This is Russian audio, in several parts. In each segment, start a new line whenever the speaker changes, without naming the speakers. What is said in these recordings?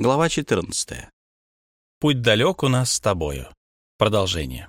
Глава 14. Путь далек у нас с тобою. Продолжение.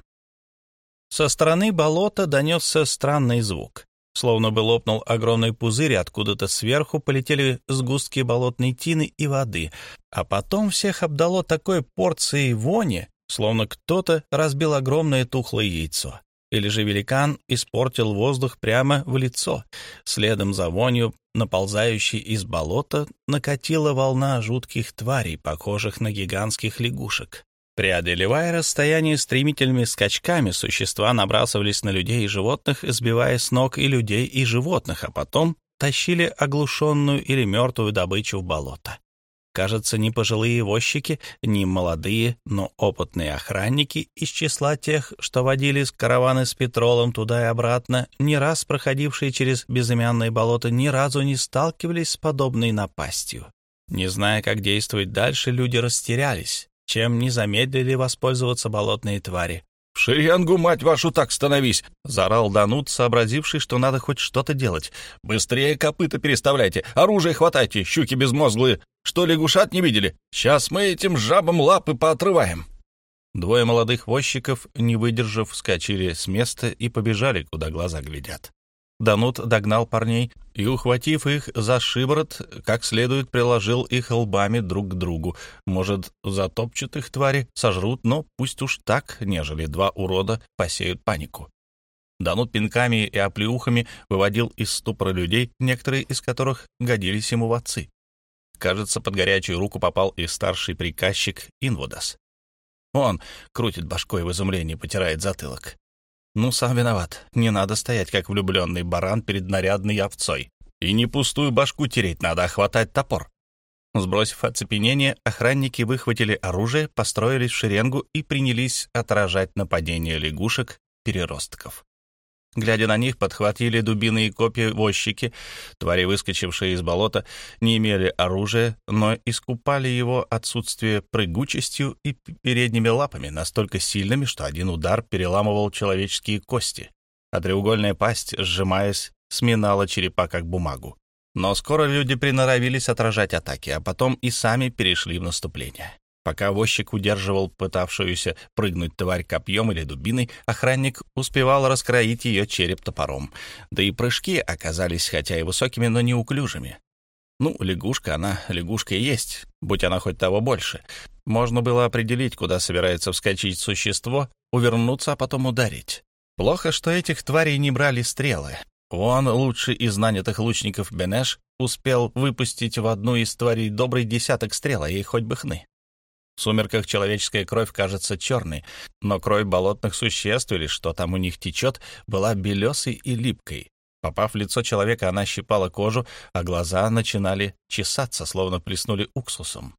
Со стороны болота донесся странный звук. Словно бы лопнул огромный пузырь, откуда-то сверху полетели сгустки болотной тины и воды, а потом всех обдало такой порцией вони, словно кто-то разбил огромное тухлое яйцо. Или же великан испортил воздух прямо в лицо. Следом за вонью, наползающей из болота, накатила волна жутких тварей, похожих на гигантских лягушек. Преодолевая расстояние стремительными скачками, существа набрасывались на людей и животных, сбивая с ног и людей, и животных, а потом тащили оглушенную или мертвую добычу в болото. Кажется, ни пожилые возчики, ни молодые, но опытные охранники из числа тех, что водили караваны с петролом туда и обратно, не раз проходившие через безымянное болото, ни разу не сталкивались с подобной напастью. Не зная, как действовать дальше, люди растерялись, чем не замедлили воспользоваться болотные твари.
«В шеренгу, мать вашу, так становись!» — заорал Данут, сообразивший, что надо хоть что-то делать. «Быстрее копыта переставляйте, оружие хватайте, щуки безмозглые. Что, лягушат не видели? Сейчас мы этим жабам лапы поотрываем».
Двое молодых возчиков, не выдержав, вскочили с места и побежали, куда глаза глядят. Данут догнал парней и, ухватив их за шиворот, как следует приложил их лбами друг к другу. Может, затопчут их твари, сожрут, но пусть уж так, нежели два урода посеют панику. Данут пинками и оплеухами выводил из ступора людей, некоторые из которых годились ему в отцы. Кажется, под горячую руку попал и старший приказчик Инвудас. Он крутит башкой в изумлении, потирает затылок. Ну, сам виноват. Не надо стоять, как влюбленный баран перед нарядной овцой. И не пустую башку тереть надо, а хватать топор. Сбросив оцепенение, охранники выхватили оружие, построились в шеренгу и принялись отражать нападение лягушек-переростков. Глядя на них, подхватили дубины и копья возчики. Твари, выскочившие из болота, не имели оружия, но искупали его отсутствие прыгучестью и передними лапами, настолько сильными, что один удар переламывал человеческие кости, а треугольная пасть, сжимаясь, сминала черепа как бумагу. Но скоро люди приноровились отражать атаки, а потом и сами перешли в наступление. Пока возчик удерживал пытавшуюся прыгнуть тварь копьем или дубиной, охранник успевал раскроить ее череп топором. Да и прыжки оказались хотя и высокими, но неуклюжими. Ну, лягушка, она лягушка и есть, будь она хоть того больше. Можно было определить, куда собирается вскочить существо, увернуться, а потом ударить. Плохо, что этих тварей не брали стрелы. Он, лучший из нанятых лучников Бенеш, успел выпустить в одну из тварей добрый десяток стрел, а ей хоть бы хны. В сумерках человеческая кровь кажется черной, но кровь болотных существ или что там у них течет, была белесой и липкой. Попав в лицо человека, она щипала кожу, а глаза начинали чесаться, словно плеснули уксусом.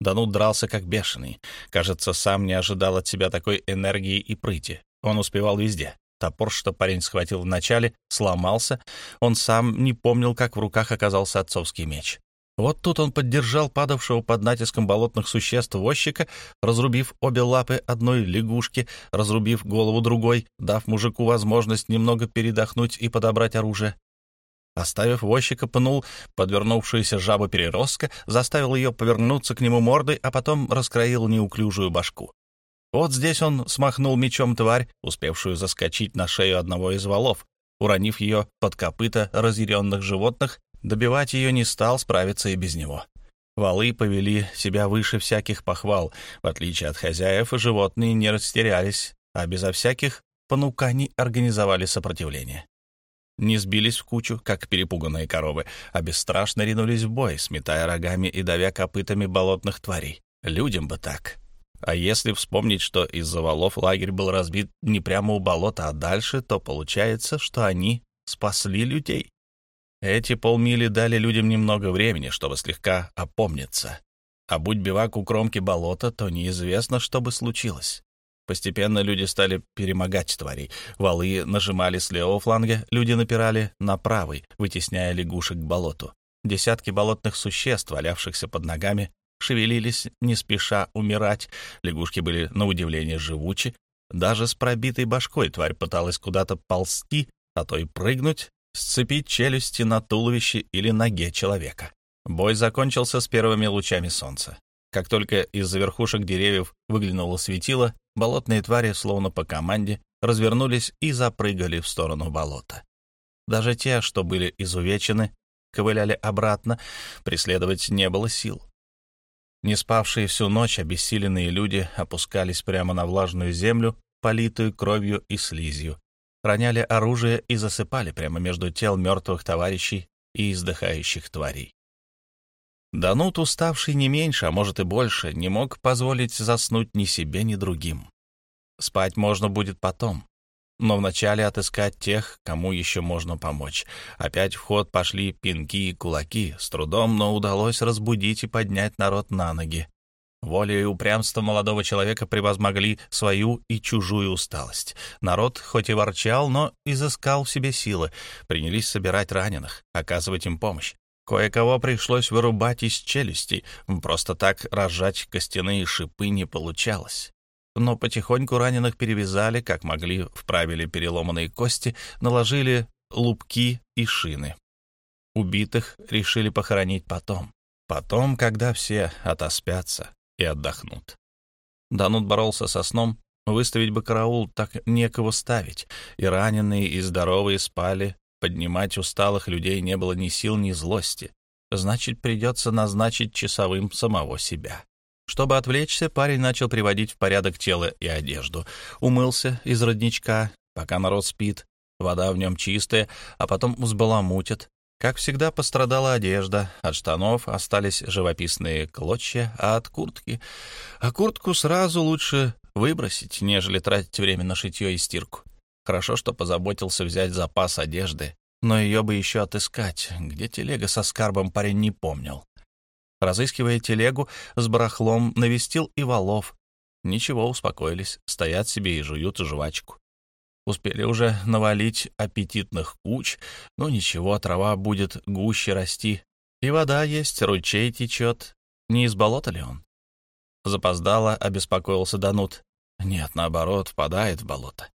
Данут дрался как бешеный. Кажется, сам не ожидал от себя такой энергии и прыти. Он успевал везде. Топор, что парень схватил вначале, сломался. Он сам не помнил, как в руках оказался отцовский меч. Вот тут он поддержал падавшего под натиском болотных существ возчика, разрубив обе лапы одной лягушки, разрубив голову другой, дав мужику возможность немного передохнуть и подобрать оружие. Оставив возчика, пнул подвернувшуюся жабу-переростка, заставил ее повернуться к нему мордой, а потом раскроил неуклюжую башку. Вот здесь он смахнул мечом тварь, успевшую заскочить на шею одного из валов, уронив ее под копыта разъяренных животных Добивать ее не стал, справиться и без него. Валы повели себя выше всяких похвал. В отличие от хозяев, животные не растерялись, а безо всяких понуканий организовали сопротивление. Не сбились в кучу, как перепуганные коровы, а бесстрашно ринулись в бой, сметая рогами и давя копытами болотных тварей. Людям бы так. А если вспомнить, что из-за валов лагерь был разбит не прямо у болота, а дальше, то получается, что они спасли людей. Эти полмили дали людям немного времени, чтобы слегка опомниться. А будь бивак у кромки болота, то неизвестно, что бы случилось. Постепенно люди стали перемогать тварей. Валы нажимали с левого фланга, люди напирали на правый, вытесняя лягушек к болоту. Десятки болотных существ, валявшихся под ногами, шевелились, не спеша умирать. Лягушки были, на удивление, живучи. Даже с пробитой башкой тварь пыталась куда-то ползти, а то и прыгнуть, сцепить челюсти на туловище или ноге человека. Бой закончился с первыми лучами солнца. Как только из-за верхушек деревьев выглянуло светило, болотные твари, словно по команде, развернулись и запрыгали в сторону болота. Даже те, что были изувечены, ковыляли обратно, преследовать не было сил. Не спавшие всю ночь обессиленные люди опускались прямо на влажную землю, политую кровью и слизью, роняли оружие и засыпали прямо между тел мертвых товарищей и издыхающих тварей. Данут, уставший не меньше, а может и больше, не мог позволить заснуть ни себе, ни другим. Спать можно будет потом, но вначале отыскать тех, кому еще можно помочь. Опять в ход пошли пинки и кулаки. С трудом, но удалось разбудить и поднять народ на ноги. Воля и упрямство молодого человека превозмогли свою и чужую усталость. Народ хоть и ворчал, но изыскал в себе силы, принялись собирать раненых, оказывать им помощь. Кое-кого пришлось вырубать из челюстей, просто так разжать костяные шипы не получалось но потихоньку раненых перевязали, как могли, вправили переломанные кости, наложили лупки и шины. Убитых решили похоронить потом. Потом, когда все отоспятся и отдохнут. Данут боролся со сном, выставить бы караул, так некого ставить. И раненые, и здоровые спали, поднимать усталых людей не было ни сил, ни злости. Значит, придется назначить часовым самого себя. Чтобы отвлечься, парень начал приводить в порядок тело и одежду. Умылся из родничка, пока народ спит. Вода в нем чистая, а потом взбаламутит. Как всегда, пострадала одежда. От штанов остались живописные клочья, а от куртки... А куртку сразу лучше выбросить, нежели тратить время на шитье и стирку. Хорошо, что позаботился взять запас одежды, но ее бы еще отыскать. Где телега со скарбом парень не помнил. Разыскивая телегу с барахлом, навестил и валов. Ничего, успокоились, стоят себе и жуют жвачку. Успели уже навалить аппетитных куч, но ничего, трава будет гуще расти. И вода есть, ручей течет. Не из болота ли он? Запоздало, обеспокоился Данут. Нет, наоборот, впадает в болото.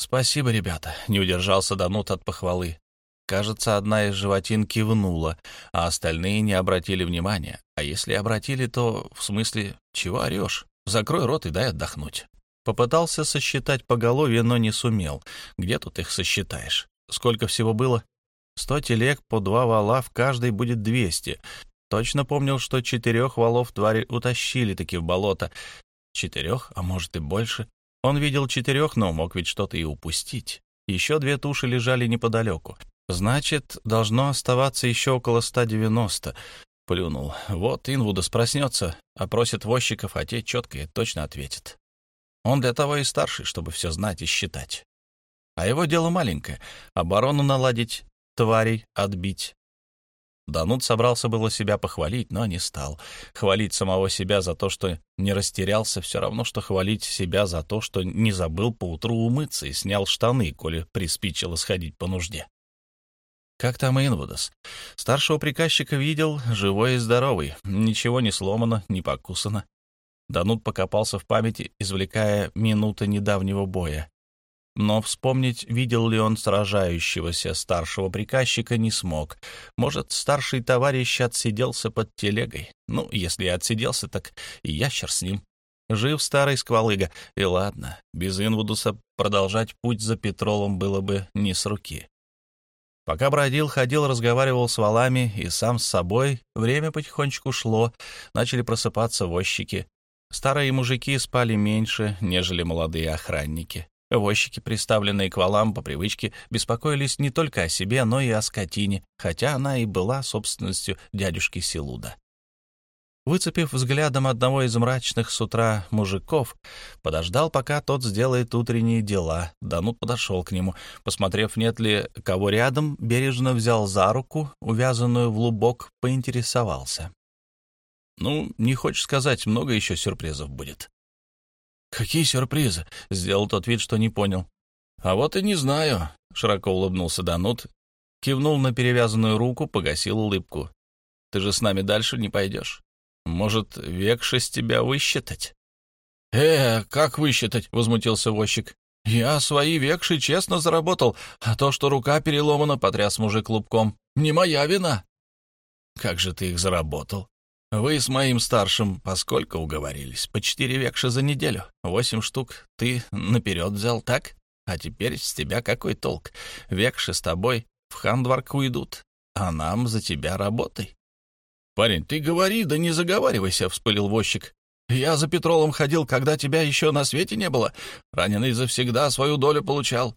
«Спасибо, ребята», — не удержался Данут от похвалы. Кажется, одна из животин кивнула, а остальные не обратили внимания. А если обратили, то в смысле, чего орешь? Закрой рот и дай отдохнуть. Попытался сосчитать поголовье, но не сумел. Где тут их сосчитаешь? Сколько всего было? Сто телег по два вала, в каждой будет двести. Точно помнил, что четырех валов твари утащили таки в болото. Четырех, а может и больше. Он видел четырех, но мог ведь что-то и упустить. Еще две туши лежали неподалеку. Значит, должно оставаться еще около 190. Плюнул. Вот Инвудас проснется, опросит возчиков, а те четко и точно ответят. Он для того и старший, чтобы все знать и считать. А его дело маленькое — оборону наладить, тварей отбить. Данут собрался было себя похвалить, но не стал. Хвалить самого себя за то, что не растерялся, все равно, что хвалить себя за то, что не забыл поутру умыться и снял штаны, коли приспичило сходить по нужде. Как там Инвудас? Старшего приказчика видел, живой и здоровый. Ничего не сломано, не покусано. Данут покопался в памяти, извлекая минуты недавнего боя. Но вспомнить, видел ли он сражающегося старшего приказчика, не смог. Может, старший товарищ отсиделся под телегой. Ну, если и отсиделся, так и ящер с ним. Жив старый сквалыга, и ладно, без Инвудуса продолжать путь за Петролом было бы не с руки. Пока бродил, ходил, разговаривал с валами и сам с собой, время потихонечку шло, начали просыпаться возчики. Старые мужики спали меньше, нежели молодые охранники. Возчики, приставленные к валам по привычке, беспокоились не только о себе, но и о скотине, хотя она и была собственностью дядюшки Силуда. Выцепив взглядом одного из мрачных с утра мужиков, подождал, пока тот сделает утренние дела. Данут подошел к нему. Посмотрев, нет ли кого рядом, бережно взял за руку, увязанную в лубок, поинтересовался. «Ну, не хочешь сказать, много еще сюрпризов будет». «Какие сюрпризы?» — сделал тот вид, что не понял. «А вот и не знаю», — широко улыбнулся Данут, кивнул на перевязанную руку, погасил улыбку. «Ты же с нами дальше не пойдешь». Может, векши с тебя высчитать? — Э, как высчитать? — возмутился возчик. — Я свои векши честно заработал, а то, что рука переломана, потряс мужик клубком. Не моя вина. — Как же ты их заработал? Вы с моим старшим поскольку уговорились? По четыре векша за неделю. Восемь штук ты наперед взял, так? А теперь с тебя какой толк? Векши с тобой в хандварк уйдут, а нам за тебя работай. «Парень, ты говори, да не заговаривайся», — вспылил возчик. «Я за Петролом ходил, когда тебя еще на свете не было. Раненый завсегда свою долю получал».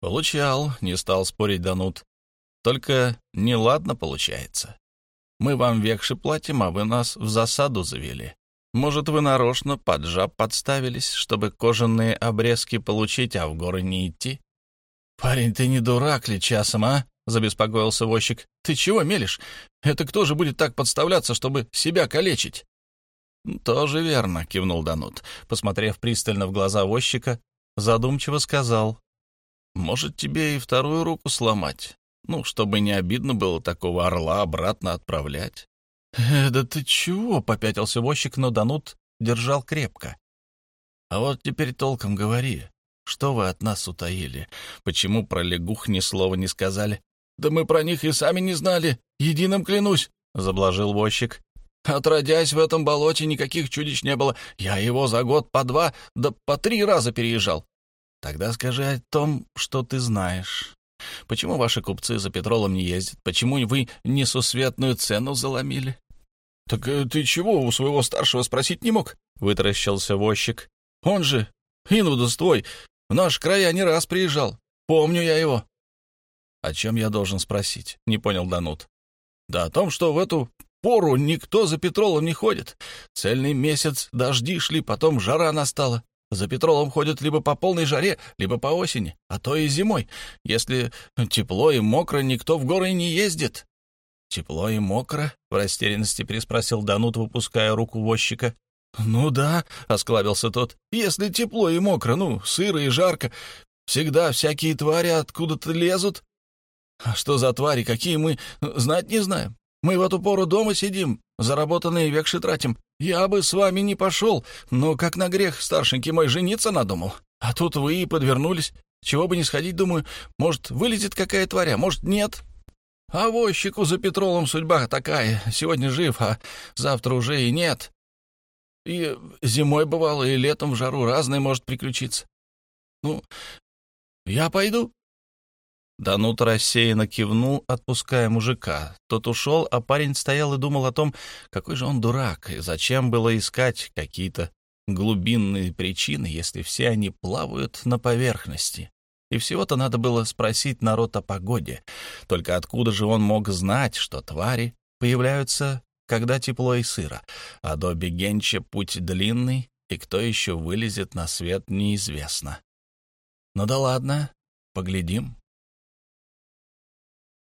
«Получал», — не стал спорить Данут. «Только неладно получается. Мы вам векши платим, а вы нас в засаду завели. Может, вы нарочно под жаб подставились, чтобы кожаные обрезки получить, а в горы не идти? Парень, ты не дурак ли часом, а? Забеспокоился возчик. Ты чего мелешь? Это кто же будет так подставляться, чтобы себя калечить? Тоже верно, кивнул Данут. Посмотрев пристально в глаза возчика, задумчиво сказал. Может, тебе и вторую руку сломать? Ну, чтобы не обидно было такого орла обратно отправлять. «Э, «Да ты чего?» — попятился возчик, но Данут держал крепко. «А вот теперь толком говори. Что вы от нас утаили? Почему про лягух ни слова не сказали?» «Да мы про них и сами не знали, единым клянусь», — заблажил возчик. «Отродясь в этом болоте, никаких чудищ не было. Я его за год по два, да по три раза переезжал». «Тогда скажи о том, что ты знаешь. Почему ваши купцы за петролом не ездят? Почему вы несусветную цену заломили? — Так э, ты чего у своего старшего спросить не мог? — вытаращился возчик. — Он же, инудус твой, в наш края не раз приезжал. Помню я его. — О чем я должен спросить? — не понял Данут. — Да о том, что в эту пору никто за петролом не ходит. Цельный месяц дожди шли, потом жара настала. За петролом ходят либо по полной жаре, либо по осени, а то и зимой. Если тепло и мокро, никто в горы не ездит. «Тепло и мокро?» — в растерянности переспросил Данут, выпуская руку возчика. «Ну да», — осклабился тот, — «если тепло и мокро, ну, сыро и жарко, всегда всякие твари откуда-то лезут. А что за твари, какие мы, знать не знаем. Мы в эту пору дома сидим, заработанные векши тратим. Я бы с вами не пошел, но как на грех старшенький мой жениться надумал. А тут вы и подвернулись. Чего бы не сходить, думаю, может, вылезет какая тваря, может, нет. А возчику за Петролом судьба такая. Сегодня жив, а завтра уже и нет. И зимой бывало, и летом в жару разное может приключиться. Ну, я пойду. Данут рассеянно кивнул, отпуская мужика. Тот ушел, а парень стоял и думал о том, какой же он дурак, и зачем было искать какие-то глубинные причины, если все они плавают на поверхности. И всего-то надо было спросить народ о погоде. Только откуда же он мог знать, что твари появляются, когда тепло и сыро, а до Бегенча путь длинный, и кто еще вылезет на свет, неизвестно. Ну да ладно, поглядим.